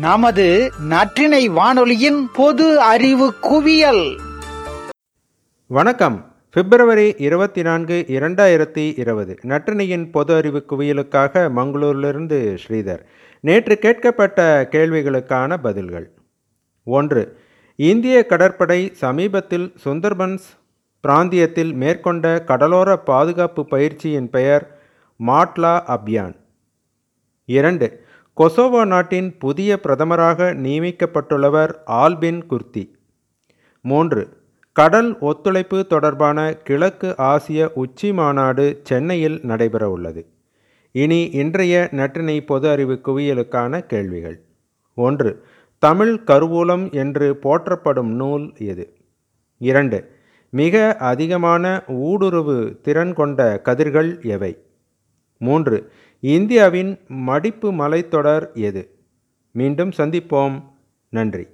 நமது நற்றினை வானொலியின் பொது அறிவு குவியல். வணக்கம். பிப்ரவரி இருபத்தி நான்கு இரண்டாயிரத்தி இருபது. நற்றினையின் பொது அறிவு குவியலுக்காக மங்களூரிலிருந்து ஸ்ரீதர். நேற்று கேட்கப்பட்ட கேள்விகளுக்கான பதில்கள். ஒன்று இந்திய கடற்படை சமீபத்தில் சுந்தர்பன்ஸ் பிராந்தியத்தில் மேற்கொண்ட கடலோர பாதுகாப்பு பயிற்சியின் பெயர் மாட்லா அபியான். இரண்டு கொசோவோ நாட்டின் புதிய பிரதமராக நியமிக்கப்பட்டுள்ளவர் ஆல்பின் குர்த்தி. மூன்று கடல் ஒத்துழைப்பு தொடர்பான கிழக்கு ஆசிய உச்சி மாநாடு சென்னையில் நடைபெறவுள்ளது இனி இன்றைய நற்றினை பொது அறிவு குவியலுக்கான கேள்விகள். ஒன்று தமிழ் கருவூலம் என்று போற்றப்படும் நூல் எது? இரண்டு மிக அதிகமான ஊடுருவு திறன் கொண்ட கதிர்கள் எவை? மூன்று இந்தியாவின் மடிப்பு மலைத்தொடர் எது? மீண்டும் சந்திப்போம். நன்றி.